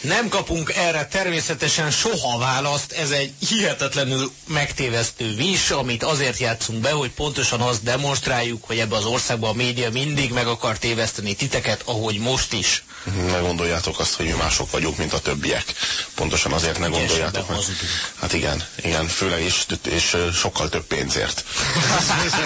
Nem kapunk erre természetesen soha választ, ez egy hihetetlenül megtévesztő vis, amit azért játszunk be, hogy pontosan azt demonstráljuk, hogy ebbe az országban a média mindig meg akar téveszteni titeket, ahogy most is. Ne gondoljátok azt, hogy mi mások vagyunk, mint a többiek. Pontosan azért ne gondoljátok. Mert, hát igen, igen, főleg és, és sokkal több pénzért.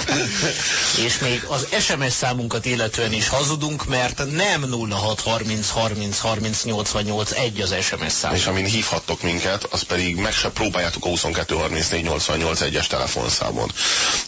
és még az SMS számunkat illetően is hazudunk, mert nem 0630 30 30 88 egy az SMS szám. És amin hívhattok minket, az pedig meg se próbáljátok a 22 34 88 egyes telefonszámon.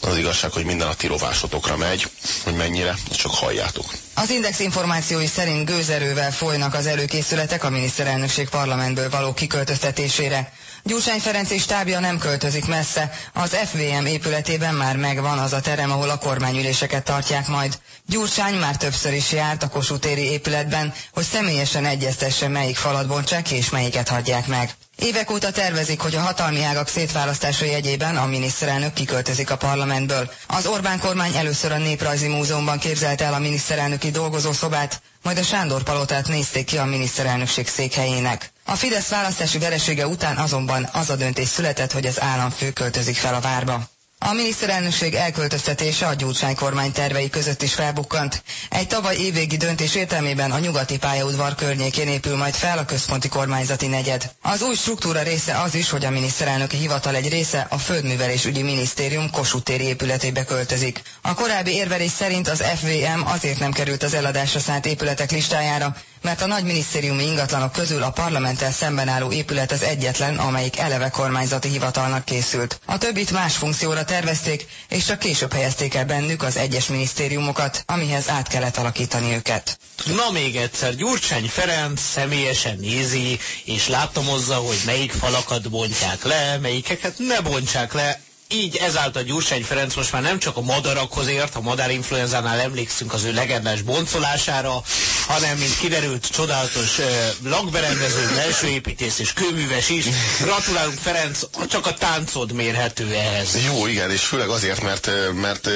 Az igazság, hogy minden a tirovásotokra megy, hogy mennyire, csak halljátok. Az Index információi szerint gőzerővel folynak az előkészületek a miniszterelnökség parlamentből való kiköltöztetésére. Gyurcsány Ferenc és tábja nem költözik messze, az FVM épületében már megvan az a terem, ahol a kormányüléseket tartják majd. Gyurcsány már többször is járt a Kossuth épületben, hogy személyesen egyeztesse melyik falat bontsák és melyiket hagyják meg. Évek óta tervezik, hogy a hatalmi ágak szétválasztása jegyében a miniszterelnök kiköltözik a parlamentből. Az Orbán kormány először a Néprajzi Múzeumban képzelte el a miniszterelnöki dolgozószobát, majd a Sándor palotát nézték ki a miniszterelnökség székhelyének. A Fidesz választási veresége után azonban az a döntés született, hogy az államfő költözik fel a várba. A miniszterelnökség elköltöztetése a Gyurcsány kormány tervei között is felbukkant. Egy tavaly évvégi döntés értelmében a nyugati pályaudvar környékén épül majd fel a központi kormányzati negyed. Az új struktúra része az is, hogy a miniszterelnöki hivatal egy része a Földművelésügyi Minisztérium Kossuth téri épületébe költözik. A korábbi érvelés szerint az FVM azért nem került az eladásra szánt épületek listájára, mert a nagy minisztériumi ingatlanok közül a parlamenttel szemben álló épület az egyetlen, amelyik eleve kormányzati hivatalnak készült. A többit más funkcióra tervezték, és csak később helyezték el bennük az egyes minisztériumokat, amihez át kellett alakítani őket. Na még egyszer, Gyurcsány Ferenc személyesen nézi, és látomozza, hogy melyik falakat bontják le, melyikeket ne bontsák le, így ezáltal Gyurcsány Ferenc most már nem csak a madarakhoz ért, a madárinfluenzánál emlékszünk az ő legendás boncolására, hanem, mint kiderült, csodálatos uh, lakberendező, belsőépítész és kőműves is. Gratulálunk Ferenc, csak a táncod mérhető ehhez. Jó, igen, és főleg azért, mert, mert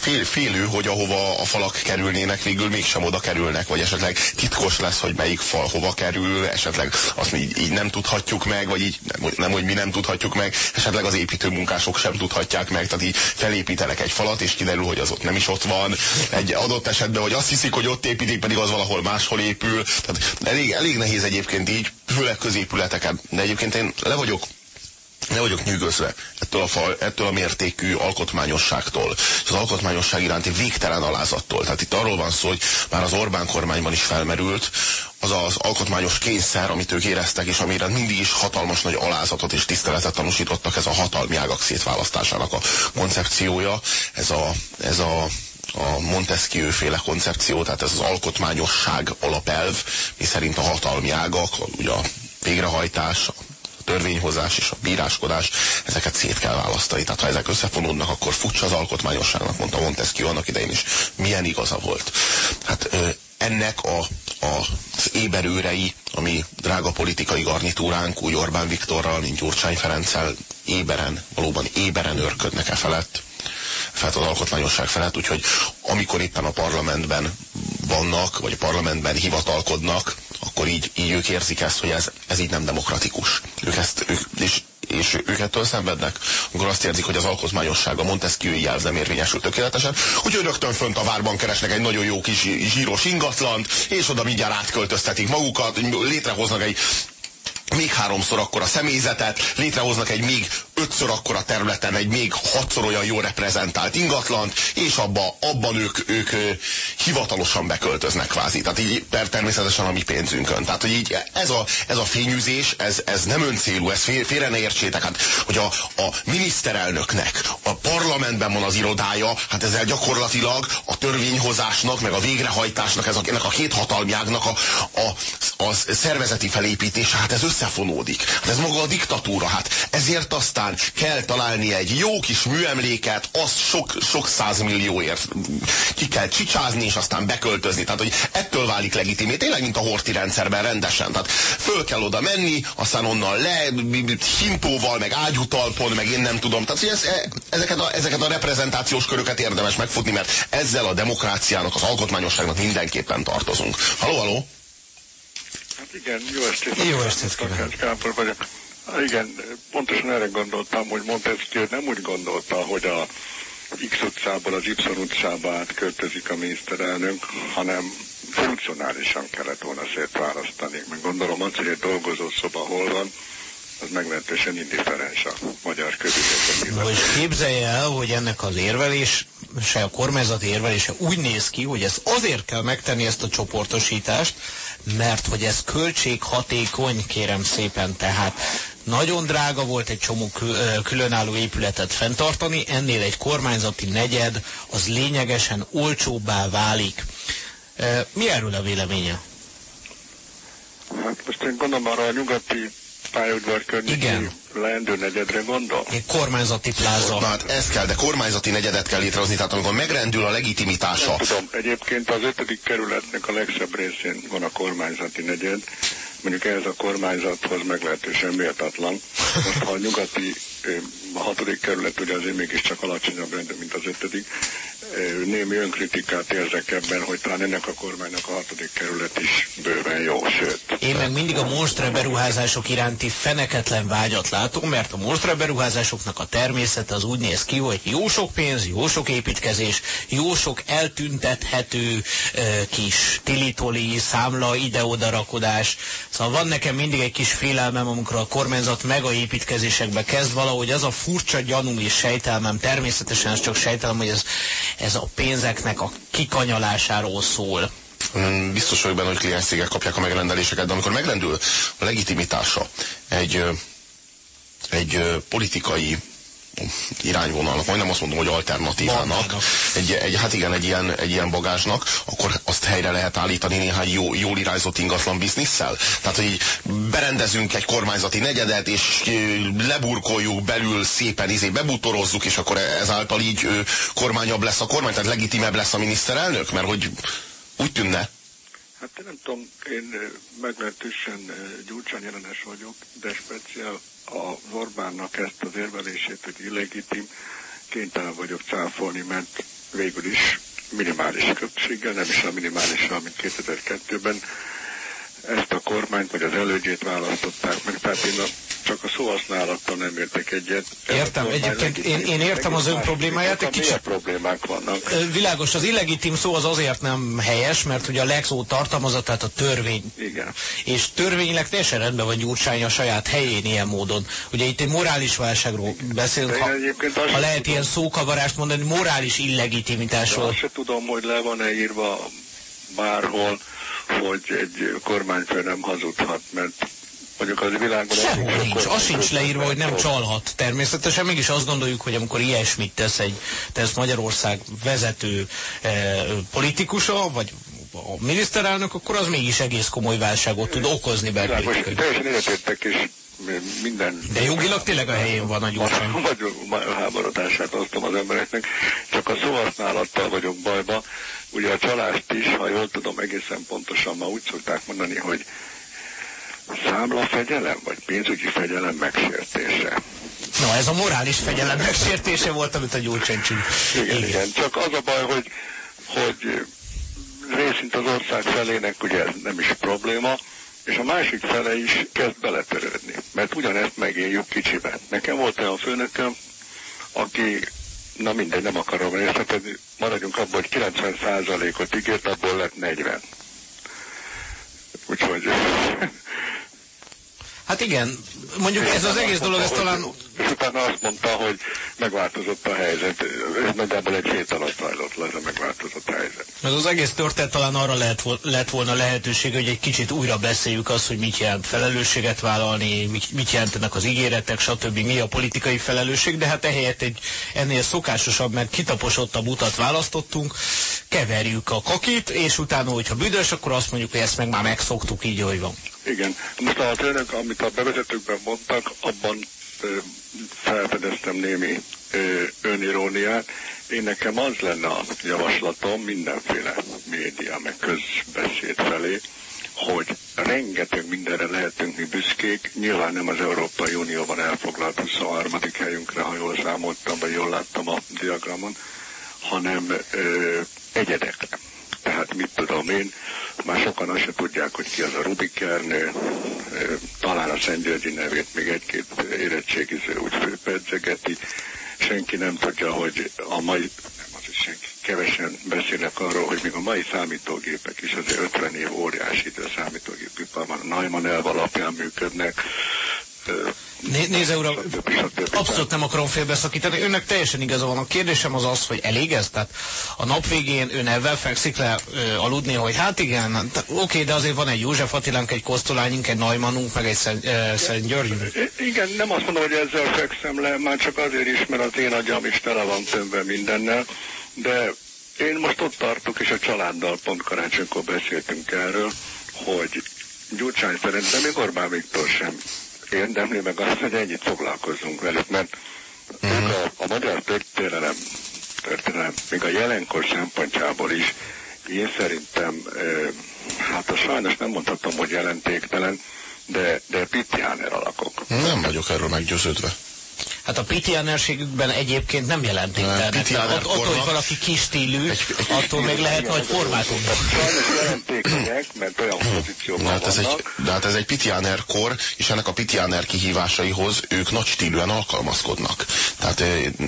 fél, félő, hogy ahova a falak kerülnének, végül mégsem oda kerülnek, vagy esetleg titkos lesz, hogy melyik fal hova kerül, esetleg azt így, így nem tudhatjuk meg, vagy így nem, nem, hogy mi nem tudhatjuk meg, esetleg az építőmunkások sem tudhatják meg, tehát így felépítenek egy falat, és kiderül, hogy az ott nem is ott van. Egy adott esetben, hogy azt hiszik, hogy ott építik, pedig az valahol máshol épül. Tehát elég, elég nehéz egyébként így, főleg középületeken. De egyébként én le vagyok ne vagyok nyűgözve ettől a, fal, ettől a mértékű alkotmányosságtól, és az alkotmányosság iránti végtelen alázattól. Tehát itt arról van szó, hogy már az Orbán kormányban is felmerült az az alkotmányos kényszer, amit ők éreztek, és amire mindig is hatalmas nagy alázatot és tiszteletet tanúsítottak, ez a hatalmi ágak szétválasztásának a koncepciója, ez a, ez a a Montesquieu féle koncepció, tehát ez az alkotmányosság alapelv, mi szerint a hatalmi ágak, ugye a végrehajtás, a törvényhozás és a bíráskodás, ezeket szét kell választani. Tehát ha ezek összefonódnak, akkor futs az alkotmányosságnak, mondta Montesquieu annak idején is. Milyen igaza volt? Hát ennek a, a, az éberőrei, ami drága politikai garnitúránk, úgy Orbán Viktorral, mint Gyurcsány Ferenccel éberen, valóban éberen örködnek e felett, felett az alkotmányosság felett, úgyhogy amikor éppen a parlamentben vannak, vagy a parlamentben hivatalkodnak, akkor így, így ők érzik ezt, hogy ez, ez így nem demokratikus. Ők ezt, ők, és, és ők ettől szenvednek, amikor azt érzik, hogy az alkotmányosság, a Montesquieu jelz nem érvényesül tökéletesen, úgyhogy rögtön fönt a várban keresnek egy nagyon jó kis zsíros ingatlant, és oda mindjárt átköltöztetik magukat, létrehoznak egy még háromszor akkor a személyzetet, létrehoznak egy még ötször akkor a területen egy még hatszor olyan jól reprezentált ingatlant, és abba, abban ők, ők hivatalosan beköltöznek kvázi. Tehát így per természetesen a mi pénzünkön. Tehát, hogy így ez a, ez a fényűzés, ez, ez nem öncélú, ez fél, félre ne értsétek. Hát, hogy a, a miniszterelnöknek a parlamentben van az irodája, hát ezzel gyakorlatilag a törvényhozásnak, meg a végrehajtásnak, ez a, ennek a két hatalmi ágnak a, a, a szervezeti felépítése, hát ez összefonódik. Hát ez maga a diktatúra. Hát ezért aztán kell találni egy jó kis műemléket, azt sok, sok százmillióért ki kell csicsázni, és aztán beköltözni. Tehát, hogy ettől válik legitimé. Tényleg, mint a horti rendszerben rendesen. Tehát föl kell oda menni, aztán onnan le, himpóval, meg ágyutalpon, meg én nem tudom. Tehát, hogy ez, e, ezeket, a, ezeket a reprezentációs köröket érdemes megfutni, mert ezzel a demokráciának, az alkotmányosságnak mindenképpen tartozunk. Haló, haló? Hát igen, jó estét. Jó estét kívánok. Vagyok. Igen, pontosan erre gondoltam, hogy Montesquieu nem úgy gondolta, hogy a X utcából az Y utcába átköltözik a miniszterelnök, hanem funkcionálisan kellett volna szétválasztani. Meg gondolom az, hogy egy dolgozószoba hol van, az meglehetősen indifferens a magyar közügyekben. Most képzelje el, hogy ennek az érvelés, se a kormányzati érvelése úgy néz ki, hogy ez azért kell megtenni ezt a csoportosítást, mert hogy ez költséghatékony, kérem szépen, tehát nagyon drága volt egy csomó különálló épületet fenntartani, ennél egy kormányzati negyed az lényegesen olcsóbbá válik. Mi erről a véleménye? Hát most én gondolom arra a nyugati pályaudvar környéki leendő negyedre gondol? Egy kormányzati pláza. Na hát ez kell, de kormányzati negyedet kell létrehozni, tehát amikor megrendül a legitimitása. Nem tudom, egyébként az ötödik kerületnek a legszebb részén van a kormányzati negyed, mondjuk ez a kormányzathoz meglehetősen méltatlan. Most ha a nyugati, a hatodik kerület ugye azért mégiscsak alacsonyabb rendben, mint az ötödik, némi önkritikát érzek ebben, hogy talán ennek a kormánynak a hatodik kerület is bőven jó, sőt. Én meg mindig a monstre beruházások iránti feneketlen vágyat látom, mert a monstre beruházásoknak a természete az úgy néz ki, hogy jó sok pénz, jó sok építkezés, jó sok eltüntethető kis tilitoli, számla, ide-oda rakodás. Szóval van nekem mindig egy kis félelmem, amikor a kormányzat megaépítkezésekbe kezd valahogy az a furcsa gyanú és sejtelmem, természetesen ez csak sejtelem, hogy ez ez a pénzeknek a kikanyalásáról szól. Biztos vagyok benne, hogy klienszégek kapják a megrendeléseket, de amikor megrendül a legitimitása egy, egy politikai irányvonalnak, majdnem azt mondom, hogy alternatívának, egy, egy, hát igen, egy ilyen, egy ilyen bagázsnak, akkor azt helyre lehet állítani néhány jó, jól irányzott ingatlan bizniszsel. Tehát, hogy berendezünk egy kormányzati negyedet, és leburkoljuk belül szépen, izé, bebutorozzuk, és akkor ezáltal így kormányabb lesz a kormány, tehát legitimebb lesz a miniszterelnök, mert hogy úgy tűnne. Hát nem tudom, én meglehetősen gyurcsány ellenes vagyok, de speciál a Orbánnak ezt az érvelését, hogy illegitim, kénytelen vagyok cáfolni, mert végül is minimális többséggel, nem is a minimálisan, mint 2002-ben, ezt a kormányt, vagy az elődjét választották meg. Tehát én a csak a szóhasználattal nem értek egyet. Értem, egyébként én, én értem az ön problémáját, egy kicsit... problémák vannak? Világos, az illegitim szó az azért nem helyes, mert ugye a legszó tartalmazza, tehát a törvény. Igen. És törvényileg teljesen rendben van Gyurcsány a saját helyén ilyen módon. Ugye itt egy morális válságról beszélünk, ha, ha lehet ilyen szókavarást mondani, morális illegitimitásról. azt se tudom, hogy le van-e írva bárhol, hogy egy kormányfő nem hazudhat, mert mondjuk az világon... Sehol nincs. Az sincs leírva, hogy nem csalhat. Természetesen mégis azt gondoljuk, hogy amikor ilyesmit tesz egy tesz Magyarország vezető eh, politikusa, vagy a miniszterelnök, akkor az mégis egész komoly válságot tud okozni belpolitikai. Teljesen egyetértek, és minden... De jogilag tényleg a helyén van a gyorsan. Vagy háborodását osztom az embereknek, csak a szóhasználattal vagyok bajba. Ugye a csalást is, ha jól tudom egészen pontosan, ma úgy szokták mondani, hogy számlafegyelem, vagy pénzügyi fegyelem megsértése. Na, ez a morális fegyelem megsértése volt, amit a Gyurcsány igen, igen, igen, csak az a baj, hogy, hogy részint az ország felének ugye ez nem is probléma, és a másik fele is kezd beletörődni, mert ugyanezt megéljük kicsiben. Nekem volt olyan főnököm, aki, na mindegy, nem akarom részletezni, maradjunk abban, hogy 90%-ot ígért, abból lett 40. Úgyhogy Hát igen, mondjuk ez az egész dolog, ez talán... Utána azt mondta, hogy megváltozott a helyzet. Ez nagyjából egy hét alatt zajlott le ez a megváltozott helyzet. Ez az egész történet talán arra lehet, lett volna lehetőség, hogy egy kicsit újra beszéljük azt, hogy mit jelent felelősséget vállalni, mit jelentenek az ígéretek, stb. Mi a politikai felelősség, de hát ehelyett egy ennél szokásosabb, mert kitaposottabb utat választottunk, keverjük a kakit, és utána, hogyha büdös, akkor azt mondjuk, hogy ezt meg már megszoktuk így, hogy van. Igen. Most a önök, amit a bevezetőkben mondtak, abban felfedeztem némi öniróniát. Én nekem az lenne a javaslatom mindenféle média, meg közbeszéd felé, hogy rengeteg mindenre lehetünk mi büszkék, nyilván nem az Európai Unióban elfoglalt 23. helyünkre, ha jól számoltam, vagy jól láttam a diagramon, hanem ö, egyedekre. Tehát mit tudom én, már sokan azt se tudják, hogy ki az a Rubik Ernő, ö, talán a Szent Györgyi nevét még egy-két érettségiző úgy főpedzegeti, senki nem tudja, hogy a mai, nem az is senki, kevesen beszélnek arról, hogy még a mai számítógépek is azért 50 év óriási idő számítógépipában a Neumann elv alapján működnek. Nézze, uram, abszolút nem akarom félbeszakítani. Önnek teljesen igaza van. A kérdésem az az, hogy elég ez? Tehát a nap végén ön ebben fekszik le ö, aludni, hogy hát igen, oké, de azért van egy József Attilánk, egy Kosztolányunk, egy Najmanunk, meg egy Szent, Györgyünk. Igen, nem azt mondom, hogy ezzel fekszem le, már csak azért is, mert az én agyam is tele van tömve mindennel, de én most ott tartok, és a családdal pont karácsonykor beszéltünk erről, hogy Gyurcsány Ferenc, de még Orbán Viktor sem érdemli meg azt, hogy ennyit foglalkozzunk velük, mert ők a, a magyar történelem, történelem, még a jelenkor szempontjából is, én szerintem, hát a sajnos nem mondhatom, hogy jelentéktelen, de, de Pitjáner alakok. Nem vagyok erről meggyőződve. Hát a pitiánerségükben egyébként nem jelentik. Pitiáner Ott, attól, hogy valaki kis stílű, attól még lehet nagy formátum. Sajnos jelentékenyek, mert olyan pozícióban De hát, ez egy, de hát ez egy Pitiáner kor, és ennek a Pitiáner kihívásaihoz ők nagy stílűen alkalmazkodnak. Tehát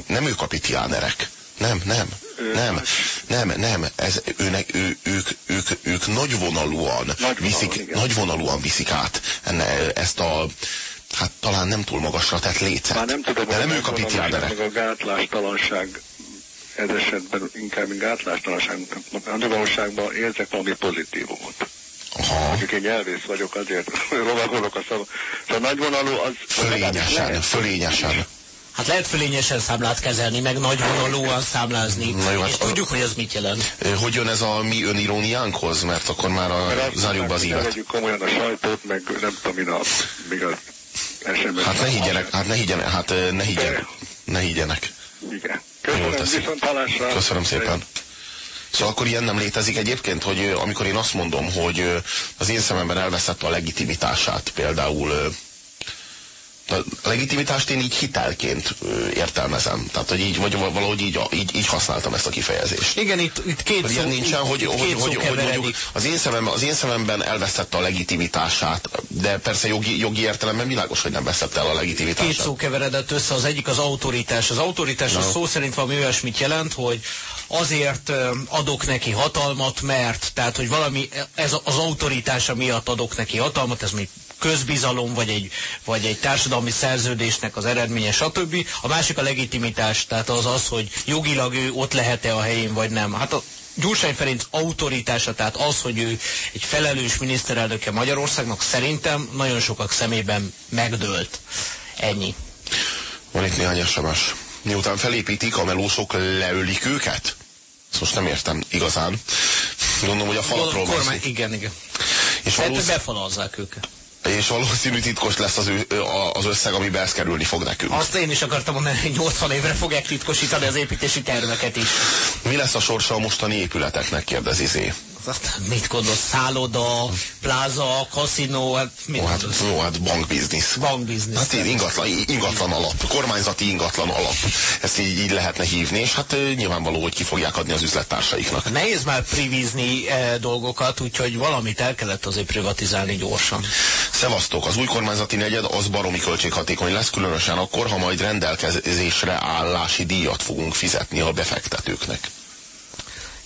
nem ők a Pitiánerek. Nem, nem, nem, nem, nem, ez, őnek, ő, ők, ők, ők nagyvonalúan, Nagyvonalúan, viszik, igen. nagyvonalúan viszik át enne, ezt a, hát talán nem túl magasra tett lécet. Már nem tudom, de nem ők a. Meg a gátlástalanság, ez esetben inkább a nyilvánosságban érzek valami pozitívumot. Aha, Mondjuk én nyelvész vagyok, azért rovagolok a szava. Szóval nagyvonalú az... fölényesen, lehet. fölényesen. Hát lehet fölényesen számlát kezelni, meg nagyvonalúan számlázni, Na jó, hát és a- tudjuk, hogy az mit jelent. Hogy jön ez a mi öniróniánkhoz? Mert akkor már a, zárjuk be az évet. komolyan a sajtót, meg nem tudom, én a, még a SMS. Hát ne higgyenek, hát ne higgyenek, hát ne higgyenek, ne higgyenek. Igen. Köszönöm, viszont hallásra. Köszönöm szépen. Szóval akkor ilyen nem létezik egyébként, hogy amikor én azt mondom, hogy az én szememben elveszette a legitimitását, például legitimitást én így hitelként értelmezem. Tehát, hogy így, vagy valahogy így, így, így használtam ezt a kifejezést. Igen, itt, itt két Hogy szó, ilyen nincsen, hogy, két hogy, szó hogy, hogy mondjuk az én, szememben, az én szememben elvesztette a legitimitását, de persze jogi, jogi értelemben világos, hogy nem veszette el a Két legitimitását. szó keveredett össze, az egyik az autoritás. Az autoritás az Na. szó szerint valami olyasmit jelent, hogy azért adok neki hatalmat, mert, tehát, hogy valami, ez az autoritása miatt adok neki hatalmat, ez még közbizalom, vagy egy, vagy egy társadalmi szerződésnek az eredménye, stb. A másik a legitimitás, tehát az az, hogy jogilag ő ott lehet-e a helyén, vagy nem. Hát a Gyurcsány Ferenc autoritása, tehát az, hogy ő egy felelős miniszterelnöke Magyarországnak szerintem nagyon sokak szemében megdőlt. Ennyi. Van itt néhány SMS. Miután felépítik, a melósok leölik őket? Ezt most nem értem igazán. Gondolom, hogy a falakról van kormány, igen, igen. És, Tehát valósz, befalazzák őket. És valószínű titkos lesz az, ő, az összeg, amibe ez kerülni fog nekünk. Azt én is akartam mondani, hogy 80 évre fogják titkosítani az építési terveket is. Mi lesz a sorsa a mostani épületeknek, kérdezi Zé. Aztán mit gondolsz? Szálloda, pláza, kaszinó, hát mit Ó, hát, jó, hát bankbiznisz. Bankbiznisz. Hát így ingatlan, ingatlan alap, kormányzati ingatlan alap. Ezt így, így lehetne hívni, és hát nyilvánvaló, hogy ki fogják adni az üzlettársaiknak. Nehéz már privízni e, dolgokat, úgyhogy valamit el kellett azért privatizálni gyorsan. Szevasztok, az új kormányzati negyed az baromi költséghatékony lesz, különösen akkor, ha majd rendelkezésre állási díjat fogunk fizetni a befektetőknek.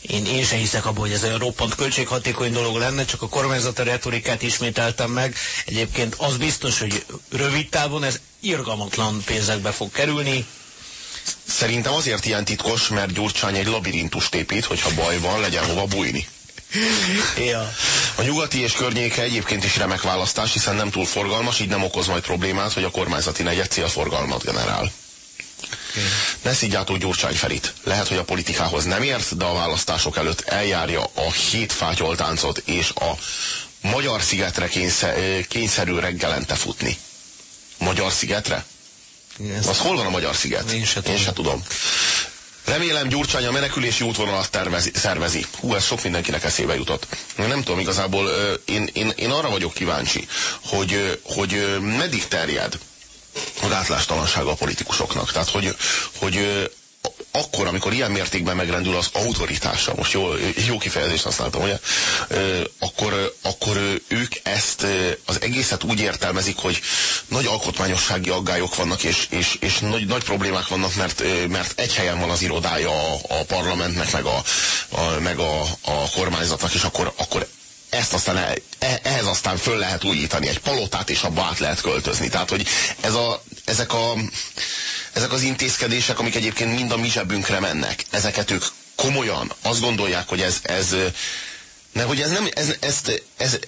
Én, én se hiszek abban, hogy ez olyan roppant költséghatékony dolog lenne, csak a kormányzati retorikát ismételtem meg. Egyébként az biztos, hogy rövid távon ez irgalmatlan pénzekbe fog kerülni. Szerintem azért ilyen titkos, mert Gyurcsány egy labirintust épít, hogyha baj van, legyen hova bújni. Ja. A nyugati és környéke egyébként is remek választás, hiszen nem túl forgalmas, így nem okoz majd problémát, hogy a kormányzati negyed célforgalmat generál. Ne szidjátok Gyurcsány Ferit. Lehet, hogy a politikához nem ért, de a választások előtt eljárja a hétfátyoltáncot és a Magyar szigetre kényszer, kényszerű reggelente futni. Magyar szigetre? Az hol van a magyar sziget? Én se tudom. Én se tudom. Remélem Gyurcsány a menekülési útvonalat tervezi, szervezi. Hú, ez sok mindenkinek eszébe jutott. Nem tudom, igazából én, én, én arra vagyok kíváncsi, hogy, hogy meddig terjed az átlástalansága a politikusoknak. Tehát, hogy, hogy akkor, amikor ilyen mértékben megrendül az autoritása, most jó, jó kifejezést használtam, ugye, akkor, akkor ők ezt az egészet úgy értelmezik, hogy nagy alkotmányossági aggályok vannak, és, és, és nagy, nagy problémák vannak, mert, mert egy helyen van az irodája a, a parlamentnek, meg a, a, meg a, a kormányzatnak, és akkor, akkor ezt aztán e, ehhez aztán föl lehet újítani egy palotát, és abba át lehet költözni. Tehát, hogy ez a, ezek a ezek az intézkedések, amik egyébként mind a mi zsebünkre mennek, ezeket ők komolyan azt gondolják, hogy ez, ez ne, hogy ez nem, ez, ez, ez,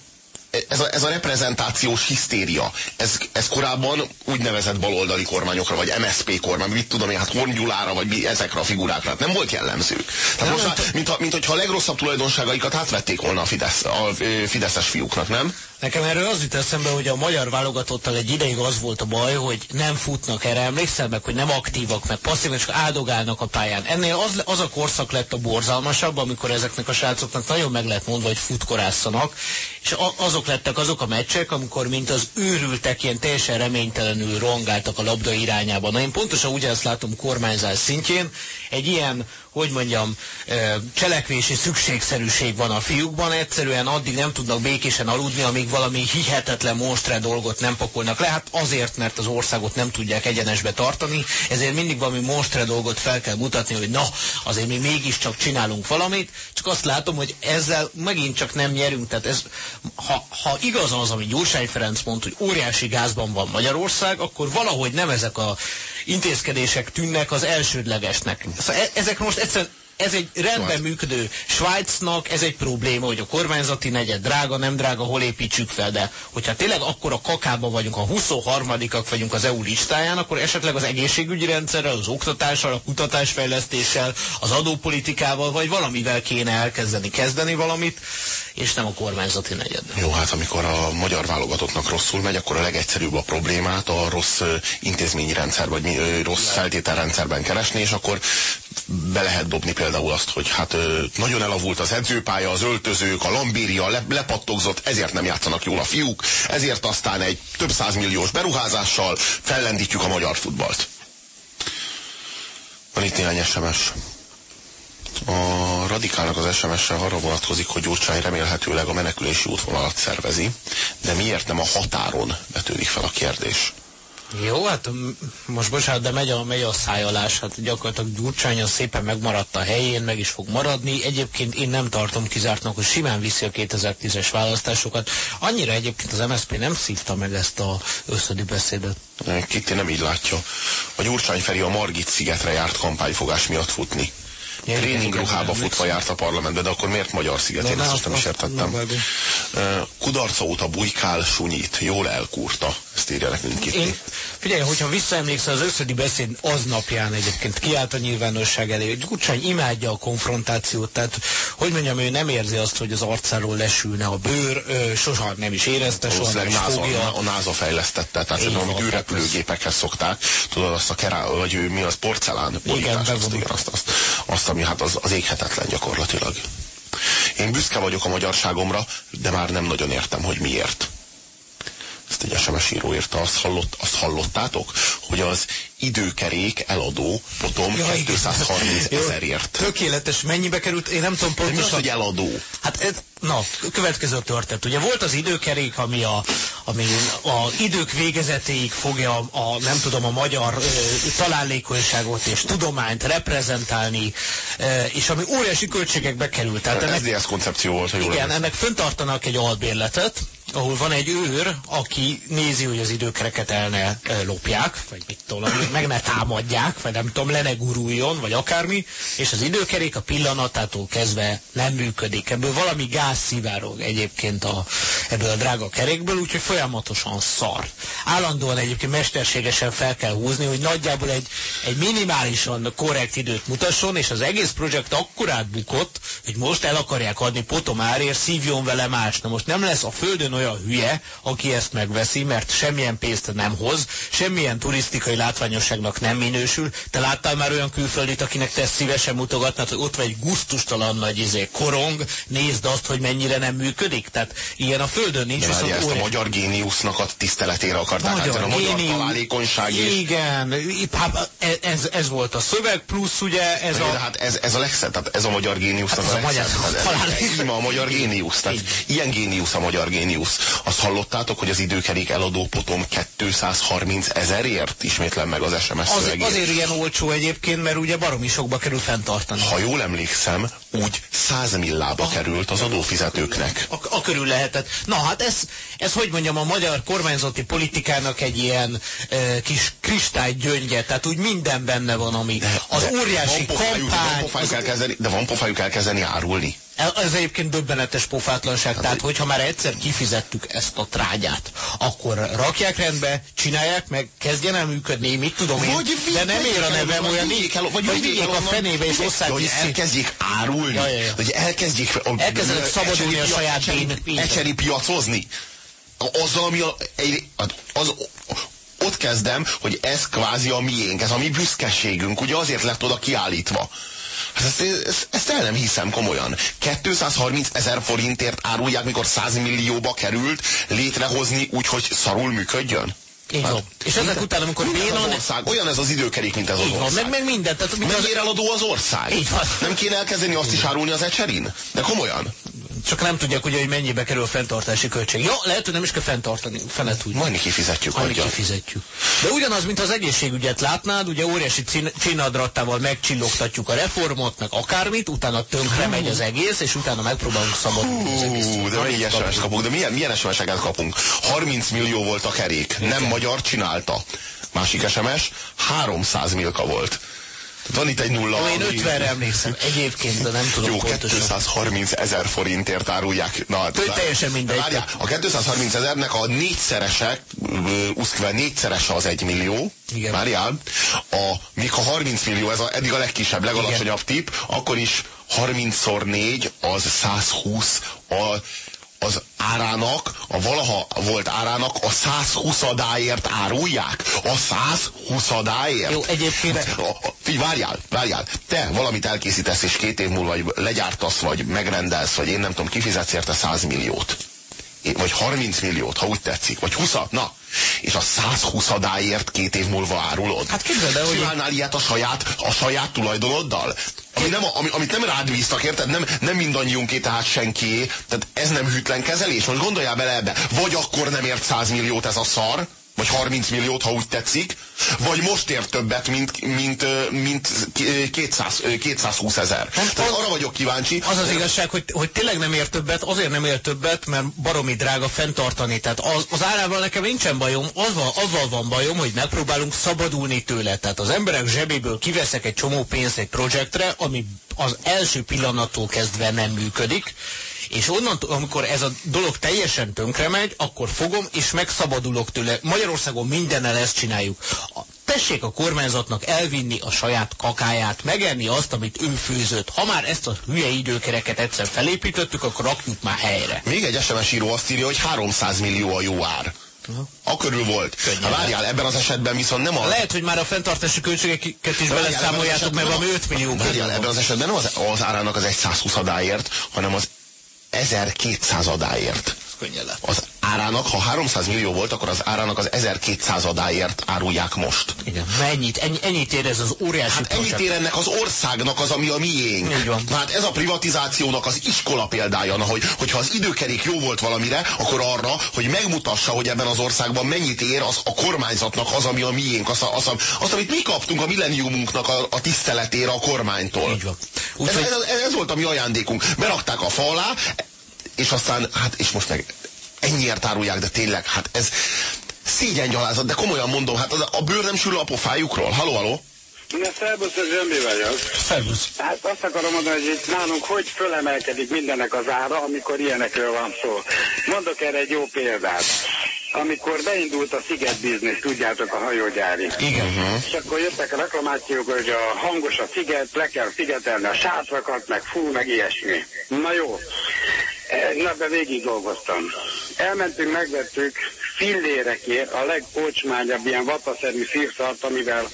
ez a, ez a reprezentációs hisztéria, ez, ez korábban úgynevezett baloldali kormányokra, vagy MSP kormány, mit tudom én, hát Horn vagy mi, ezekre a figurákra, hát nem volt jellemző. Tehát most, mint, mint, mint hogyha a legrosszabb tulajdonságaikat átvették volna a, Fidesz, a Fideszes fiúknak, nem? Nekem erről az jut eszembe, hogy a magyar válogatottal egy ideig az volt a baj, hogy nem futnak erre, emlékszel meg, hogy nem aktívak, meg passzívak, csak áldogálnak a pályán. Ennél az, az a korszak lett a borzalmasabb, amikor ezeknek a srácoknak nagyon meg lehet mondva, hogy futkorászanak, és a, azok lettek azok a meccsek, amikor mint az őrültek ilyen teljesen reménytelenül rongáltak a labda irányába. Na én pontosan ugyanezt látom kormányzás szintjén, egy ilyen hogy mondjam, cselekvési szükségszerűség van a fiúkban, egyszerűen addig nem tudnak békésen aludni, amíg valami hihetetlen monstre dolgot nem pakolnak le, hát azért, mert az országot nem tudják egyenesbe tartani, ezért mindig valami monstre dolgot fel kell mutatni, hogy na, azért mi mégiscsak csinálunk valamit, csak azt látom, hogy ezzel megint csak nem nyerünk, tehát ez, ha, ha igaz az, ami Gyurcsány Ferenc mondta, hogy óriási gázban van Magyarország, akkor valahogy nem ezek a intézkedések tűnnek az elsődlegesnek. Szóval e ezek most egyszerűen ez egy rendben működő Svájcnak, ez egy probléma, hogy a kormányzati negyed drága, nem drága, hol építsük fel, de hogyha tényleg akkor a kakában vagyunk, a 23-ak vagyunk az EU listáján, akkor esetleg az egészségügyi rendszerrel, az oktatással, a kutatásfejlesztéssel, az adópolitikával, vagy valamivel kéne elkezdeni kezdeni valamit, és nem a kormányzati negyed. Jó, hát amikor a magyar válogatottnak rosszul megy, akkor a legegyszerűbb a problémát a rossz intézményi rendszer, vagy rossz feltételrendszerben keresni, és akkor be lehet dobni például azt, hogy hát nagyon elavult az edzőpálya, az öltözők, a lambíria le, lepattogzott, ezért nem játszanak jól a fiúk, ezért aztán egy több százmilliós beruházással fellendítjük a magyar futballt. Van itt néhány SMS. A radikálnak az SMS-sel arra vonatkozik, hogy Gyurcsány remélhetőleg a menekülési útvonalat szervezi, de miért nem a határon vetődik fel a kérdés? Jó, hát most bocsánat, de megy a, megy a szájolás, hát gyakorlatilag Gyurcsány az szépen megmaradt a helyén, meg is fog maradni. Egyébként én nem tartom kizártnak, hogy simán viszi a 2010-es választásokat. Annyira egyébként az MSZP nem szívta meg ezt a összödi beszédet. Kitti nem így látja. A Gyurcsány Feri a Margit szigetre járt kampányfogás miatt futni. Tréning ruhába futva járt a parlamentbe, de akkor miért Magyar sziget? Én ezt nem is értettem. Kudarca óta bujkál, sunyít, jól elkúrta. Ezt írja nekünk itt. Én, figyelj, hogyha visszaemlékszel az összödi beszéd aznapján egyébként kiállt a nyilvánosság elé, hogy Gucsány imádja a konfrontációt, tehát hogy mondjam, ő nem érzi azt, hogy az arcáról lesülne a bőr, ö, soha nem is érezte, soha nem is fogja. A NASA fejlesztette, tehát szerintem, amit űrrepülőgépekhez szokták, tudod, azt a kerá, vagy mi az porcelán borítást, igen, azt, igen, azt, azt, azt, ami hát az, az éghetetlen gyakorlatilag. Én büszke vagyok a magyarságomra, de már nem nagyon értem, hogy miért ezt egy SMS író írta, azt, hallott, azt hallottátok, hogy az időkerék eladó potom ja, 230 ezerért. Tökéletes, mennyibe került? Én nem tudom pontosan. Mi az, hogy eladó? Hát ez, na, következő történet. Ugye volt az időkerék, ami a, ami a idők végezetéig fogja a, nem tudom, a magyar ö, találékonyságot és tudományt reprezentálni, ö, és ami óriási költségekbe került. Tehát ennek, ez koncepció volt, ha jól Igen, ennek föntartanak egy albérletet, ahol van egy őr, aki nézi, hogy az időkereket el ne lopják, vagy mit tudom, meg ne támadják, vagy nem tudom, le ne guruljon, vagy akármi, és az időkerék a pillanatától kezdve nem működik. Ebből valami gáz szivárog egyébként a, ebből a drága kerékből, úgyhogy folyamatosan szar. Állandóan egyébként mesterségesen fel kell húzni, hogy nagyjából egy, egy minimálisan korrekt időt mutasson, és az egész projekt akkorát bukott, hogy most el akarják adni potomárért, szívjon vele más. Na most nem lesz a Földön olyan hülye, aki ezt megveszi, mert semmilyen pénzt nem hoz, semmilyen turisztikai látványosságnak nem minősül. Te láttál már olyan külföldit, akinek te ezt szívesen mutogatnád, hogy ott vagy egy guztustalan nagy izé, korong, nézd azt, hogy mennyire nem működik? Tehát ilyen a földön nincs. De viszont ezt a óriási- magyar géniusznak a tiszteletére akarták Magyar állítani. A magyar géniusz. találékonyság és... Igen, hát, ez, ez volt a szöveg, plusz ugye ez De a... hát ez, ez a legszebb, tehát ez a magyar géniusznak Hát ez a magyar legszebb. Ez- találékony. Ez, ez, a magyar géniusz. Tehát ilyen géniusz a magyar géniusz. Azt hallottátok, hogy az időkerék eladó potom 230 ezerért? Ismétlen meg az SMS Az, szövegét. azért ilyen olcsó egyébként, mert ugye baromi sokba kerül fenntartani. Ha jól emlékszem, úgy 100 millába került az adófizetőknek. A, a körül lehetett. Na hát ez, ez, hogy mondjam, a magyar kormányzati politikának egy ilyen e, kis kristálygyöngye, tehát úgy minden benne van, ami az De óriási van pofájuk, de van kampány, pofájuk az, elkezdeni, de van pofájuk elkezdeni árulni. Ez egyébként döbbenetes pofátlanság, tehát hogyha már egyszer kifizettük ezt a trágyát, akkor rakják rendbe, csinálják meg, kezdjen el működni, mit tudom én, de nem ér a nevem olyan, el, vagy vagy vigyék a fenébe és osszák hogy elkezdjék árulni, Ja, ja, ja. hogy elkezdjék Elkezdenek szabadulni a saját ecseri- piacozni. Azzal, ami a, egy, az, ott kezdem, hogy ez kvázi a miénk, ez a mi büszkeségünk, ugye azért lett oda kiállítva. Hát ezt, ezt, ezt el nem hiszem komolyan. 230 ezer forintért árulják, mikor 100 millióba került létrehozni úgy, hogy szarul működjön? Így van. És ezek után, amikor az ország, olyan ez az időkerék, mint ez az így van, ország. meg, meg mindent. Tehát, mint az, Mennyire eladó az ország? Így van. Nem kéne elkezdeni azt is árulni az ecserin? De komolyan? Csak nem tudják ugye, hogy mennyibe kerül a fenntartási költség. Ja, lehet, hogy nem is kell fenntartani, fene tudja. Majd kifizetjük, Majd kifizetjük. De ugyanaz, mint az egészségügyet látnád, ugye óriási cín- csinadrattával megcsillogtatjuk a reformot, meg akármit, utána tönkre megy az egész, és utána megpróbálunk szabadulni az egész. Hú, de mennyi SMS kapunk, de milyen, milyen SMS-eket kapunk? 30 millió volt a kerék, nem magyar csinálta. Másik SMS, 300 milka volt. Van itt egy nulla. Jó, én ami- 50-re emlékszem egyébként, de nem tudom Jó, pontosan. 230 ezer forintért árulják. Na, hát, Tő- teljesen mindegy. Várjál, a 230 ezernek a négyszerese, uszkve négyszerese az egy millió. Igen. Várjál. A, még ha 30 millió, ez a, eddig a legkisebb, legalacsonyabb tip, akkor is 30-szor 4 az 120 a, az árának, a valaha volt árának a 120 adáért árulják. A 120 adáért. Jó, egyébként- a- Figyelj, várjál, várjál. Te valamit elkészítesz, és két év múlva vagy legyártasz, vagy megrendelsz, vagy én nem tudom, kifizetsz érte 100 milliót. Vagy 30 milliót, ha úgy tetszik. Vagy 20 na. És a 120 adáért két év múlva árulod. Hát képzeld el, hogy- Csinálnál ilyet a saját, a saját tulajdonoddal? Ami nem, ami, amit nem rád bíztak, érted? Nem, nem mindannyiunké, tehát senkié. Tehát ez nem hűtlen kezelés. Most gondoljál bele ebbe. Vagy akkor nem ért 100 milliót ez a szar, vagy 30 milliót, ha úgy tetszik, vagy most ér többet, mint, mint, mint k- 200, ö, 220 ezer. Tehát arra vagyok kíváncsi. Az az igazság, hogy, hogy tényleg nem ér többet, azért nem ér többet, mert baromi drága fenntartani. Tehát az, az árával nekem nincsen bajom, azzal, azzal van bajom, hogy megpróbálunk szabadulni tőle. Tehát az emberek zsebéből kiveszek egy csomó pénzt egy projektre, ami az első pillanattól kezdve nem működik, és onnantól, amikor ez a dolog teljesen tönkre megy, akkor fogom és megszabadulok tőle. Magyarországon mindennel ezt csináljuk. A, tessék a kormányzatnak elvinni a saját kakáját, megenni azt, amit ő főzött. Ha már ezt a hülye időkereket egyszer felépítettük, akkor rakjuk már helyre. Még egy SMS író azt írja, hogy 300 millió a jó ár. A körül volt. Könnyen. Várjál, ebben az esetben viszont nem a... Lehet, hogy már a fenntartási költségeket is beleszámoljátok, mert valami esetben 5 millió Várjál, ebben az esetben nem az, az árának az egy 120 adáért, hanem az 1200 adáért. Könnyen lett. Az árának, ha 300 millió volt, akkor az árának az 1200 adáért árulják most. Igen, mennyit, ennyi, ennyit ér ez az óriási Hát ennyit ér ennek az országnak az, ami a miénk. Így van. Hát ez a privatizációnak az iskola példája, na, hogy, hogyha az időkerék jó volt valamire, akkor arra, hogy megmutassa, hogy ebben az országban mennyit ér az a kormányzatnak az, ami a miénk, az, az, a, az amit mi kaptunk a milleniumunknak a, a tiszteletére a kormánytól. Így van. Ez, Úgyhogy ez, ez, ez volt a mi ajándékunk. Berakták a fa alá, és aztán, hát és most meg ennyiért árulják, de tényleg, hát ez szégyengyalázat, de komolyan mondom, hát a, a bőr nem sül a pofájukról. Haló, haló? Na, szervusz, ez Zsömbi vagyok. Szervusz. Hát azt akarom mondani, hogy itt nálunk hogy fölemelkedik mindennek az ára, amikor ilyenekről van szó. Mondok erre egy jó példát. Amikor beindult a Sziget Business, tudjátok, a hajógyári. Igen. És akkor jöttek a reklamációk, hogy a hangos a sziget, le kell szigetelni a sátrakat, meg fú, meg ilyesmi. Na jó. E, Na, de végig dolgoztam. elmentünk, megvettük fillérekért a legolcsmányabb ilyen vataszerű szírszart, amivel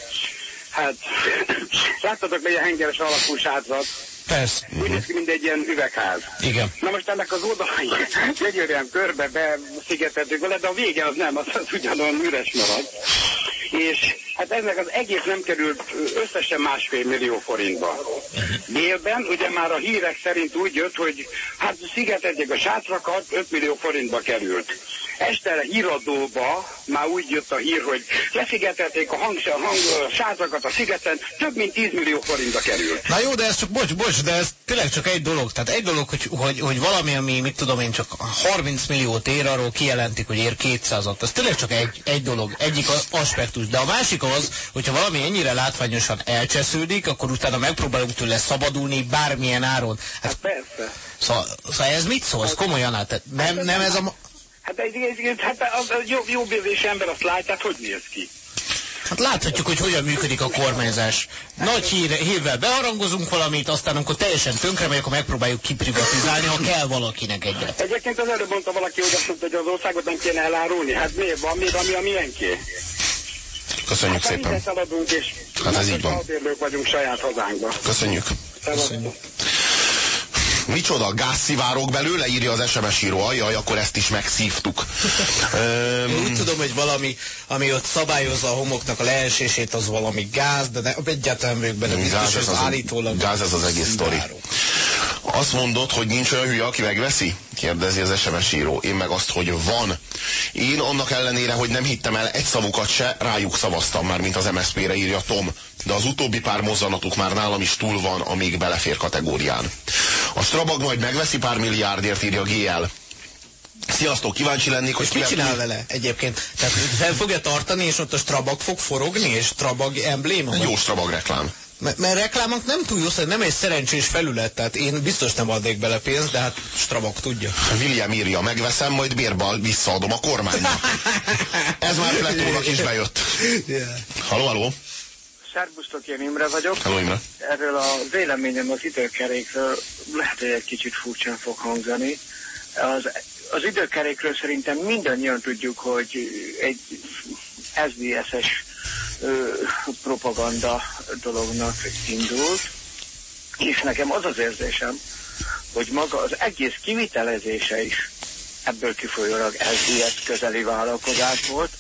hát láttatok egy ilyen hengeres alakú sátrat, Persze. úgy néz ki, mint egy ilyen üvegház. Igen. Na most ennek az oldalai gyönyörűen körbe beszigeteltük vele, de a vége az nem, az, az ugyanolyan üres marad. És hát ennek az egész nem került összesen másfél millió forintba. Délben ugye már a hírek szerint úgy jött, hogy hát szigeteljék a sátrakat, 5 millió forintba került. Este híradóba már úgy jött a hír, hogy leszigetelték a hang, hang sátrakat a szigeten, több mint 10 millió forintba került. Na jó, de ez csak, bocs, bocs, de ez tényleg csak egy dolog. Tehát egy dolog, hogy, hogy, hogy valami, ami, mit tudom én, csak 30 milliót ér, arról kijelentik, hogy ér 200-at. Ez tényleg csak egy, egy dolog, egyik aspektus. De a másik az, hogyha valami ennyire látványosan elcsesződik, akkor utána megpróbálunk tőle szabadulni bármilyen áron. Hát, Hát persze. szóval, szóval ez mit szólsz? Komolyan, hát nem, nem ez a... Hát, egy, egy, egy, hát az, az jó, jó bővés ember azt látja, hát hogy néz ki? Hát láthatjuk, hogy hogyan működik a kormányzás. Nagy hír, hírvel beharangozunk valamit, aztán amikor teljesen tönkre megy, akkor megpróbáljuk kiprivatizálni, ha kell valakinek egyet. Egyébként az előbb mondta valaki, hogy azt mondta, hogy az országot nem kéne elárulni. Hát miért van még, ami a miénké? Köszönjük Hát szépen. eladunk, és Hát ez így van. vagyunk saját hazánkban. Köszönjük. Köszönjük. Micsoda, gázszivárok belőle, írja az SMS író. Ajaj, akkor ezt is megszívtuk. Öm, úgy tudom, hogy valami, ami ott szabályozza a homoknak a leesését, az valami gáz, de ne, egyáltalán vagyok benne biztos, gáz, ez ez az, állítólag gáz ez az egész sztori. Azt mondod, hogy nincs olyan hülye, aki megveszi? Kérdezi az SMS író. Én meg azt, hogy van. Én annak ellenére, hogy nem hittem el egy szavukat se, rájuk szavaztam már, mint az MSZP-re írja Tom. De az utóbbi pár mozzanatuk már nálam is túl van, amíg belefér kategórián. A Strabag majd megveszi pár milliárdért, írja GL. Sziasztok, kíváncsi lennék, hogy És mit csinál vele egyébként? Tehát fel fogja tartani, és ott a Strabag fog forogni, és Strabag embléma? Jó Strabag reklám. Mert, mert reklámok nem túl jó, nem egy szerencsés felület, tehát én biztos nem adnék bele pénzt, de hát Strabag tudja. William írja, megveszem, majd bérbal visszaadom a kormánynak. Ez már Flettónak is bejött. Haló, haló. Szerbusztok, én Imre vagyok. Haló, Imre. Erről a véleményem az időkerékről lehet, hogy egy kicsit furcsán fog hangzani. Az, az időkerékről szerintem mindannyian tudjuk, hogy egy SZDSZ-es propaganda dolognak indult, és nekem az az érzésem, hogy maga az egész kivitelezése is ebből kifolyólag SZDSZ közeli vállalkozás volt,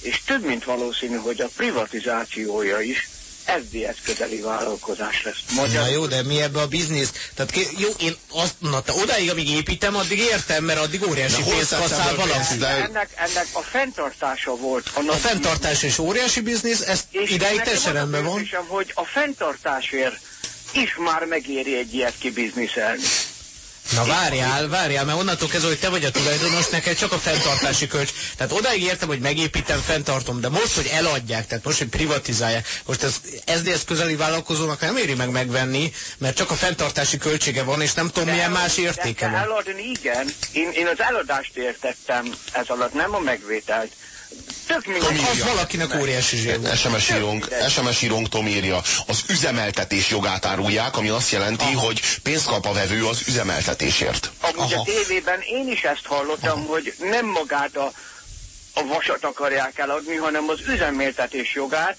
és több mint valószínű, hogy a privatizációja is SZDSZ közeli vállalkozás lesz. Magyar, Na jó, de mi ebbe a biznisz? Tehát ki, jó, én azt, na te odáig, amíg építem, addig értem, mert addig óriási pénzt kaszál valaki. De- ennek, ennek a fenntartása volt a, A fenntartás és óriási biznisz, ez és nekem teljesen rendben van. hogy a fenntartásért is már megéri egy ilyet kibizniszelni. Na várjál, várjál, mert onnantól kezdve, hogy te vagy a tulajdonos, neked csak a fenntartási kölcs. Tehát odáig értem, hogy megépítem, fenntartom, de most, hogy eladják, tehát most, hogy privatizálják, most ez SZDSZ közeli vállalkozónak nem éri meg megvenni, mert csak a fenntartási költsége van, és nem tudom, milyen más értéke de van. eladni igen. Én, én az eladást értettem ez alatt, nem a megvételt. Tök mindegy. Az valakinek óriási zsír. SMS írónk, SMS írónk Tom írja, az üzemeltetés jogát árulják, ami azt jelenti, Aha. hogy pénzt kap a vevő az üzemeltetésért. Amúgy Aha. a tévében én is ezt hallottam, hogy nem magát a, a vasat akarják eladni, hanem az üzeméltetés jogát.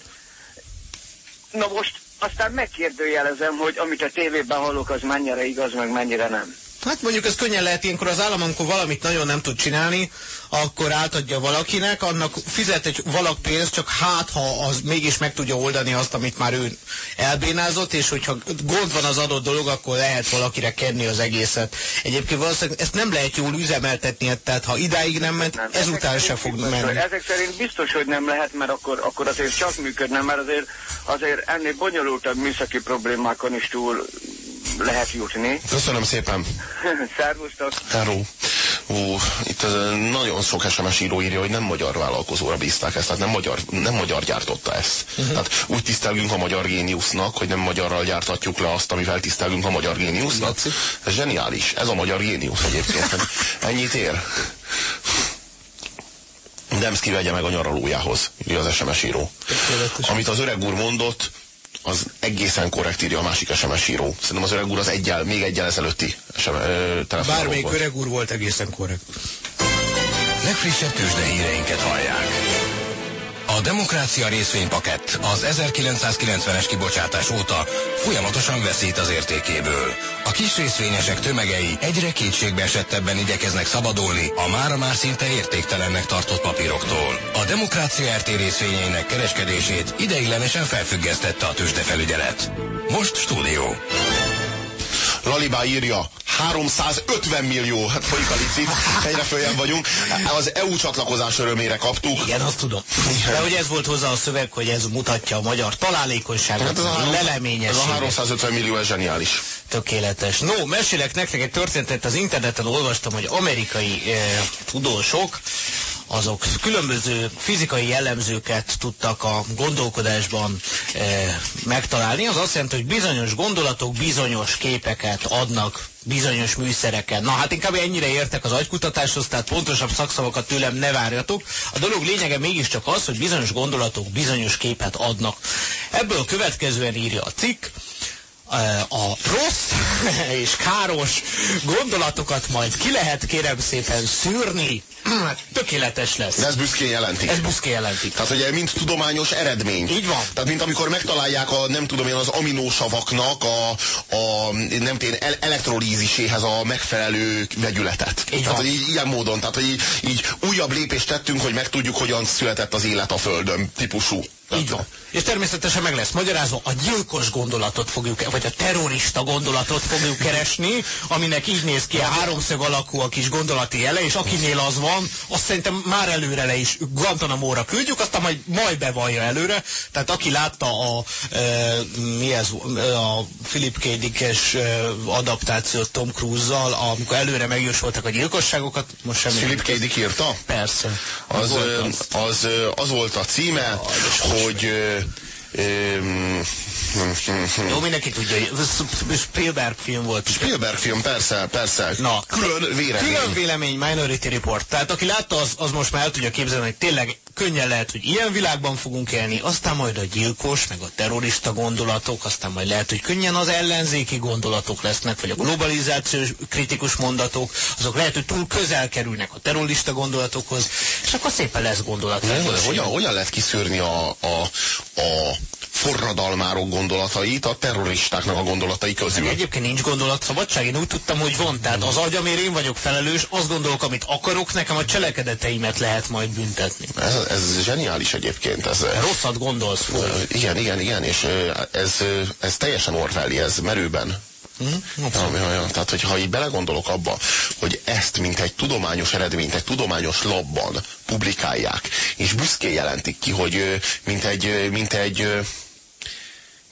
Na most aztán megkérdőjelezem, hogy amit a tévében hallok, az mennyire igaz, meg mennyire nem. Hát mondjuk ez könnyen lehet ilyenkor az állam, amikor valamit nagyon nem tud csinálni, akkor átadja valakinek, annak fizet egy valak pénzt, csak hát, ha az mégis meg tudja oldani azt, amit már ő elbénázott, és hogyha gond van az adott dolog, akkor lehet valakire kenni az egészet. Egyébként valószínűleg ezt nem lehet jól üzemeltetni, tehát ha idáig nem ment, Nem, ezután se fog biztos, menni. Ezek szerint biztos, hogy nem lehet, mert akkor, akkor azért csak működne, mert azért, azért ennél bonyolultabb műszaki problémákon is túl lehet jutni. Köszönöm szépen. Szervusztok! Hello. Ó, itt ez, nagyon sok SMS író írja, hogy nem magyar vállalkozóra bízták ezt, tehát nem magyar, nem magyar gyártotta ezt. Mhm. Tehát úgy tisztelgünk a magyar géniusznak, hogy nem magyarral gyártatjuk le azt, amivel tisztelgünk a magyar géniusznak. Ez zseniális. Ez a magyar géniusz egyébként. Hát Ennyit ér. Demszki vegye meg a nyaralójához, írja az SMS író. Amit az öreg úr mondott, az egészen korrekt írja a másik SMS író. Szerintem az öreg úr az egyel, még egyel ezelőtti telefonról Bármelyik volt. öreg úr volt egészen korrekt. legfrissebb tőzsdehíreinket hallják. A Demokrácia részvénypakett az 1990-es kibocsátás óta folyamatosan veszít az értékéből. A kis részvényesek tömegei egyre kétségbe esettebben igyekeznek szabadulni a mára már szinte értéktelennek tartott papíroktól. A Demokrácia RT részvényeinek kereskedését ideiglenesen felfüggesztette a tőzsdefelügyelet. Most stúdió. Lalibá írja, 350 millió, hát folyik a licit, egyre följebb vagyunk. Az EU csatlakozás örömére kaptuk. Igen, azt tudom. De hogy ez volt hozzá a szöveg, hogy ez mutatja a magyar találékonyságot, Hát ez a, a ez a leleményességet. 350 millió, ez zseniális. Tökéletes. No, mesélek nektek egy történetet, az interneten olvastam, hogy amerikai eh, tudósok azok különböző fizikai jellemzőket tudtak a gondolkodásban eh, megtalálni. Az azt jelenti, hogy bizonyos gondolatok bizonyos képeket adnak bizonyos műszereken. Na hát inkább ennyire értek az agykutatáshoz, tehát pontosabb szakszavakat tőlem ne várjatok. A dolog lényege mégiscsak az, hogy bizonyos gondolatok bizonyos képet adnak. Ebből következően írja a cikk, a rossz és káros gondolatokat majd ki lehet kérem szépen szűrni, tökéletes lesz. De ez büszkén jelentik. Ez büszkén jelentik. Tehát ugye mint tudományos eredmény. Így van. Tehát mint amikor megtalálják a nem tudom én az aminósavaknak a, a nem el, elektrolíziséhez a megfelelő vegyületet. Így tehát, van. így, ilyen módon, tehát hogy így, így újabb lépést tettünk, hogy megtudjuk, hogyan született az élet a Földön típusú. Így van. És természetesen meg lesz magyarázva, a gyilkos gondolatot fogjuk, vagy a terrorista gondolatot fogjuk keresni, aminek így néz ki a háromszög alakú a kis gondolati jele, és akinél az van, azt szerintem már előre le is Guantanamo-ra küldjük, aztán majd, majd bevallja előre. Tehát aki látta a, e, mi ez, a Philip K. Dick-es e, adaptációt Tom Cruise-zal, amikor előre megjósoltak a gyilkosságokat, most semmi. Philip K. Dick írta? Persze. Az, az. az, az volt a címe, hogy ö, ö, Jó, mindenki tudja, Spielberg film volt. Spielberg film, persze, persze. Na, külön vélemény. Külön vélemény, Minority Report. Tehát aki látta, az, az most már el tudja képzelni, hogy tényleg könnyen lehet, hogy ilyen világban fogunk élni, aztán majd a gyilkos, meg a terrorista gondolatok, aztán majd lehet, hogy könnyen az ellenzéki gondolatok lesznek, vagy a globalizációs kritikus mondatok, azok lehet, hogy túl közel kerülnek a terrorista gondolatokhoz, és akkor szépen lesz gondolat. Hogyan, hogyan lehet kiszűrni a, a, a forradalmárok gondolatait a terroristáknak a gondolatai közül? Egyébként nincs gondolatszabadság, én úgy tudtam, hogy van. Tehát az agyamért én vagyok felelős, azt gondolok, amit akarok, nekem a cselekedeteimet lehet majd büntetni. Ez, ez zseniális egyébként. Ez, Rosszat gondolsz. Ö, igen, igen, igen, és ez, ez teljesen Orwelli, ez merőben. Ja, ja, ja. Tehát, hogyha így belegondolok abba, hogy ezt, mint egy tudományos eredményt, egy tudományos labban publikálják, és büszkén jelentik ki, hogy mint egy, mint egy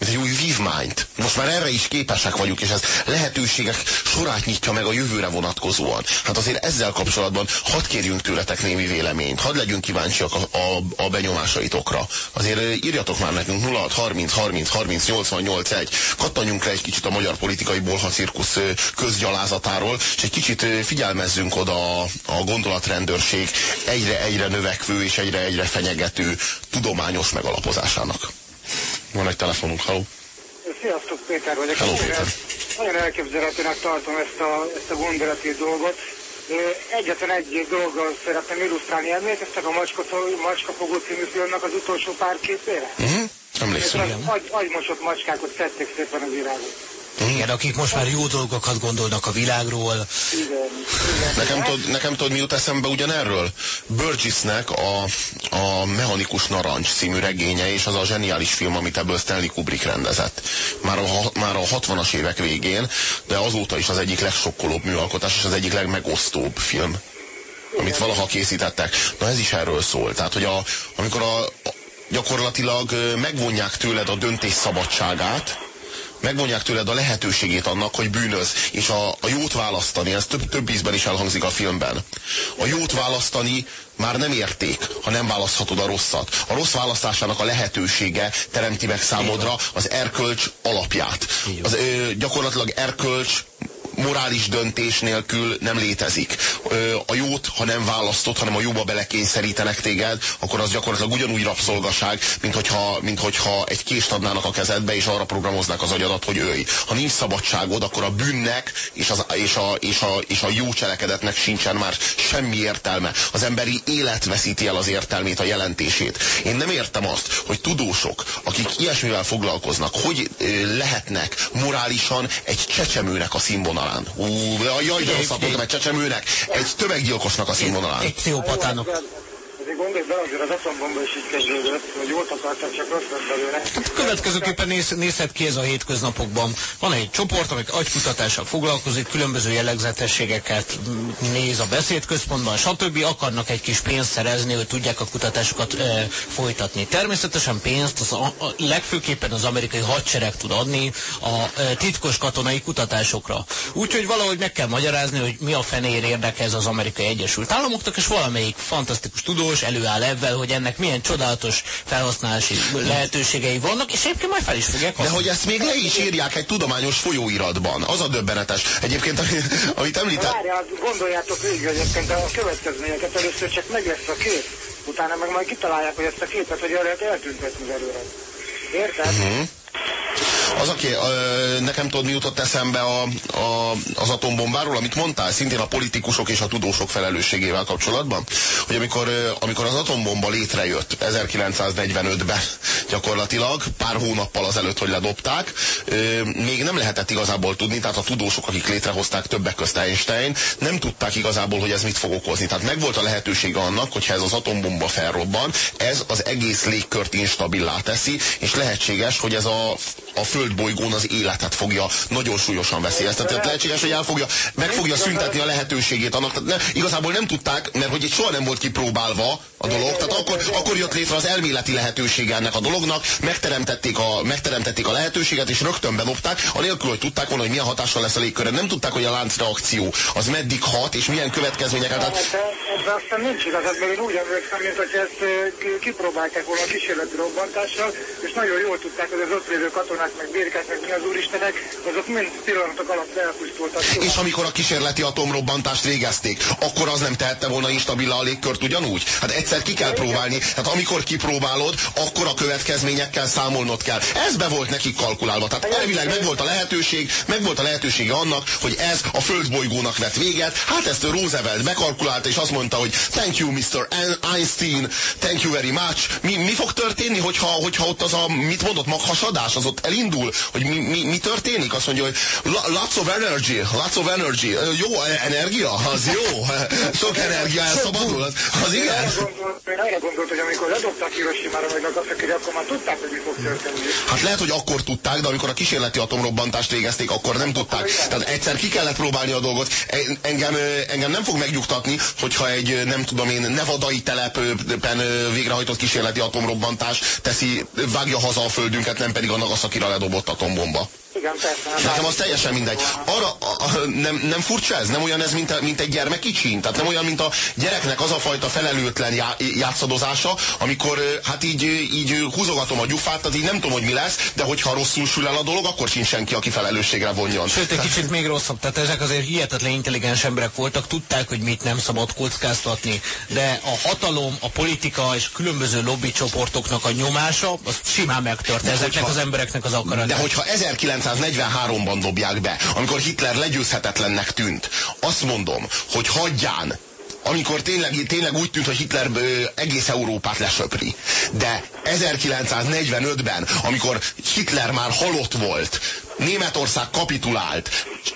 mint egy új vívmányt. Most már erre is képesek vagyunk, és ez lehetőségek sorát nyitja meg a jövőre vonatkozóan. Hát azért ezzel kapcsolatban hadd kérjünk tőletek némi véleményt, hadd legyünk kíváncsiak a, a, a benyomásaitokra. Azért írjatok már nekünk 06 30 30 30 88 1. Kattanjunk le egy kicsit a magyar politikai bolha cirkusz közgyalázatáról, és egy kicsit figyelmezzünk oda a, a gondolatrendőrség egyre-egyre növekvő és egyre-egyre fenyegető tudományos megalapozásának. Van egy telefonunk, halló. Sziasztok, Péter vagyok. Hello, Nagyon- Péter. Nagyon elképzelhetőnek tartom ezt a, ezt a gondolati dolgot. Egyetlen egy dolggal szeretném illusztrálni. Emlékeztek a Macskafogó című filmnek az utolsó pár képére? Uh-huh. Emlékszem. Az agy, agymosott macskákat szedték szépen az virágot. Igen, akik most már jó dolgokat gondolnak a világról. Igen, igen. Nekem tudod, nekem tudod, mi jut eszembe ugyanerről? Burgessnek a, a Mechanikus Narancs című regénye, és az a zseniális film, amit ebből Stanley Kubrick rendezett. Már a, már a 60-as évek végén, de azóta is az egyik legsokkolóbb műalkotás, és az egyik legmegosztóbb film, amit valaha készítettek. Na ez is erről szól. Tehát, hogy a, amikor a, gyakorlatilag megvonják tőled a döntés szabadságát, megvonják tőled a lehetőségét annak, hogy bűnöz, és a, a jót választani, ez több, több ízben is elhangzik a filmben. A jót választani már nem érték, ha nem választhatod a rosszat. A rossz választásának a lehetősége teremti meg számodra az erkölcs alapját. Az, ö, gyakorlatilag erkölcs morális döntés nélkül nem létezik. A jót, ha nem választod, hanem a jóba belekényszerítenek téged, akkor az gyakorlatilag ugyanúgy rabszolgaság, mint hogyha, mint hogyha egy kést adnának a kezedbe, és arra programoznák az agyadat, hogy őj. Ha nincs szabadságod, akkor a bűnnek és, az, és, a, és, a, és a jó cselekedetnek sincsen már semmi értelme. Az emberi élet veszíti el az értelmét, a jelentését. Én nem értem azt, hogy tudósok, akik ilyesmivel foglalkoznak, hogy lehetnek morálisan egy csecsemőnek a színvonalán. Ú, jaj, de rosszat egy csecsemőnek, egy tömeggyilkosnak a színvonalán. Egy pszichopátának gondolj bele, azért. Következőképpen néz, nézhet ki ez a hétköznapokban. Van egy csoport, amik agykutatással foglalkozik, különböző jellegzetességeket néz a beszédközpontban, stb. Akarnak egy kis pénzt szerezni, hogy tudják a kutatásokat e, folytatni. Természetesen pénzt az a, a, legfőképpen az amerikai hadsereg tud adni a e, titkos katonai kutatásokra. Úgyhogy valahogy meg kell magyarázni, hogy mi a fenér érdeke ez az amerikai Egyesült Államoknak, és valamelyik fantasztikus tudós előáll ebben, hogy ennek milyen csodálatos felhasználási lehetőségei vannak, és egyébként majd fel is fogják használni. De hogy ezt még le is írják egy tudományos folyóiratban, az a döbbenetes. Egyébként, amit említett... Várjál, gondoljátok végig egyébként a következményeket, először csak meg lesz a kép, utána meg majd kitalálják, hogy ezt a képet, hogy el lehet eltüntetni előre. Érted? Uh mhm. -huh. Az, aki ö, nekem tudod, mi jutott eszembe a, a, az atombombáról, amit mondtál, szintén a politikusok és a tudósok felelősségével kapcsolatban, hogy amikor, ö, amikor az atombomba létrejött 1945-ben gyakorlatilag, pár hónappal azelőtt, hogy ledobták, ö, még nem lehetett igazából tudni, tehát a tudósok, akik létrehozták többek közt Einstein, nem tudták igazából, hogy ez mit fog okozni. Tehát megvolt a lehetősége annak, hogyha ez az atombomba felrobban, ez az egész légkört instabilá teszi, és lehetséges, hogy ez a, a föld földbolygón az életet fogja nagyon súlyosan veszélyeztetni. Tehát lehetséges, hogy el fogja, meg fogja szüntetni a lehetőségét annak. Tehát ne, igazából nem tudták, mert hogy soha nem volt kipróbálva a dolog, tehát akkor, akkor jött létre az elméleti lehetősége ennek a dolognak, megteremtették a, megteremtették a lehetőséget, és rögtön benopták, anélkül, hogy tudták volna, hogy milyen hatással lesz a légkörre. Nem tudták, hogy a láncreakció az meddig hat, és milyen következményeket. Tehát... Ebben aztán nincs igazad, mert én úgy emlékszem, mint hogy ezt kipróbálták volna a kísérleti robbantással, és nagyon jól tudták, hogy az ott lévő katonák meg birkák, meg mi az úristenek, azok mind pillanatok alatt elpusztultak. És amikor a kísérleti atomrobbantást végezték, akkor az nem tehette volna instabilá a légkört ugyanúgy? Hát egyszer ki kell próbálni, hát amikor kipróbálod, akkor a következményekkel számolnod kell. Ez be volt nekik kalkulálva. Tehát elvileg meg volt a lehetőség, meg volt a lehetősége annak, hogy ez a földbolygónak vett véget. Hát ezt Roosevelt bekalkulálta, és azt mondta, hogy thank you, Mr. Einstein, thank you very much. Mi, mi fog történni, hogyha, hogyha ott az a, mit mondott, maghasadás, az ott elindul? hogy mi, mi, mi történik? Azt mondja, hogy lots of energy, lots of energy. Jó energia? Az jó. Sok energia elszabadul? Az, az igen. Én arra gondolt, hogy amikor ledobtak Hiroshima-ra vagy nagasaki akkor már tudták, hogy mi fog történni. Hát lehet, hogy akkor tudták, de amikor a kísérleti atomrobbantást végezték, akkor nem tudták. Tehát egyszer ki kellett próbálni a dolgot. E, engem, engem nem fog megnyugtatni, hogyha egy, nem tudom én, nevadai telepen végrehajtott kísérleti atomrobbantás teszi, vágja haza a földünket, nem pedig a Nagasakira ledobott atombomba. Igen, persze. Nekem az teljesen mindegy. Arra a, a, nem, nem furcsa ez? Nem olyan ez, mint, a, mint egy gyermekicsin? Tehát nem olyan, mint a gyereknek az a fajta felelőtlen já, játszadozása, amikor hát így, így húzogatom a gyufát, tehát így nem tudom, hogy mi lesz, de hogyha rosszul sül el a dolog, akkor sincs senki, aki felelősségre vonjon. Sőt, egy kicsit még rosszabb. Tehát ezek azért hihetetlen intelligens emberek voltak, tudták, hogy mit nem szabad kockáztatni. De a hatalom, a politika és különböző lobbycsoportoknak a nyomása, az simán megtört ezeknek hogyha, az embereknek az akarat. De hogyha 19 1943-ban dobják be, amikor Hitler legyőzhetetlennek tűnt. Azt mondom, hogy hagyján, amikor tényleg, tényleg úgy tűnt, hogy Hitler egész Európát lesöpri. De 1945-ben, amikor Hitler már halott volt, Németország kapitulált,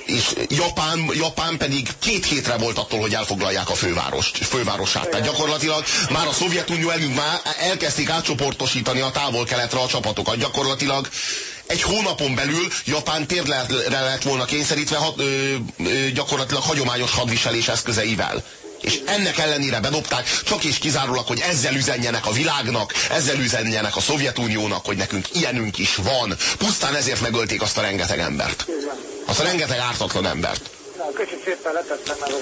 és Japán, Japán pedig két hétre volt attól, hogy elfoglalják a fővárost, fővárosát. Tehát gyakorlatilag már a Szovjetunió elünk már elkezdték átcsoportosítani a távol-keletre a csapatokat. Gyakorlatilag egy hónapon belül Japán térre lett volna kényszerítve hat, ö, ö, gyakorlatilag hagyományos hadviselés eszközeivel. És ennek ellenére bedobták, csak és kizárólag, hogy ezzel üzenjenek a világnak, ezzel üzenjenek a Szovjetuniónak, hogy nekünk ilyenünk is van. Pusztán ezért megölték azt a rengeteg embert. Azt a rengeteg ártatlan embert. Köszönöm szépen, letettem meg az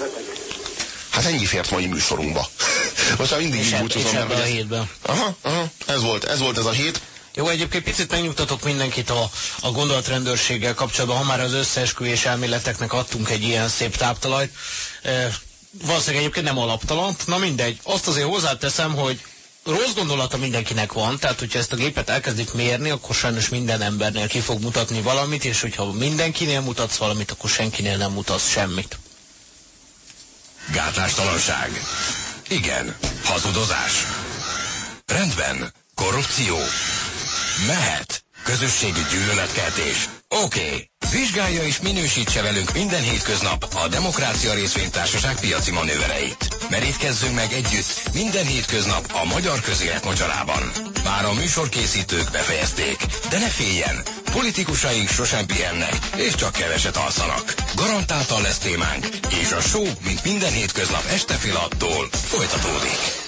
Hát ennyi fért mai műsorunkba. Most már mindig így búcsúzom. És ebben a hétben. Aha, aha, ez volt, ez volt ez a hét. Jó, egyébként picit megnyugtatok mindenkit a, a gondolatrendőrséggel kapcsolatban, ha már az összeesküvés elméleteknek adtunk egy ilyen szép táptalajt. E, valószínűleg egyébként nem alaptalan. Na mindegy. Azt azért hozzáteszem, hogy rossz gondolata mindenkinek van, tehát hogyha ezt a gépet elkezdik mérni, akkor sajnos minden embernél ki fog mutatni valamit, és hogyha mindenkinél mutatsz valamit, akkor senkinél nem mutatsz semmit. Gátlástalanság. Igen. Hazudozás. Rendben. Korrupció. Mehet. Közösségi gyűlöletkeltés. Oké. Okay. Vizsgálja és minősítse velünk minden hétköznap a Demokrácia Részvénytársaság piaci manővereit. Merítkezzünk meg együtt minden hétköznap a magyar közélet mocsarában. Bár a műsorkészítők befejezték, de ne féljen, politikusaink sosem pihennek, és csak keveset alszanak. Garantáltan lesz témánk, és a show, mint minden hétköznap este fél folytatódik.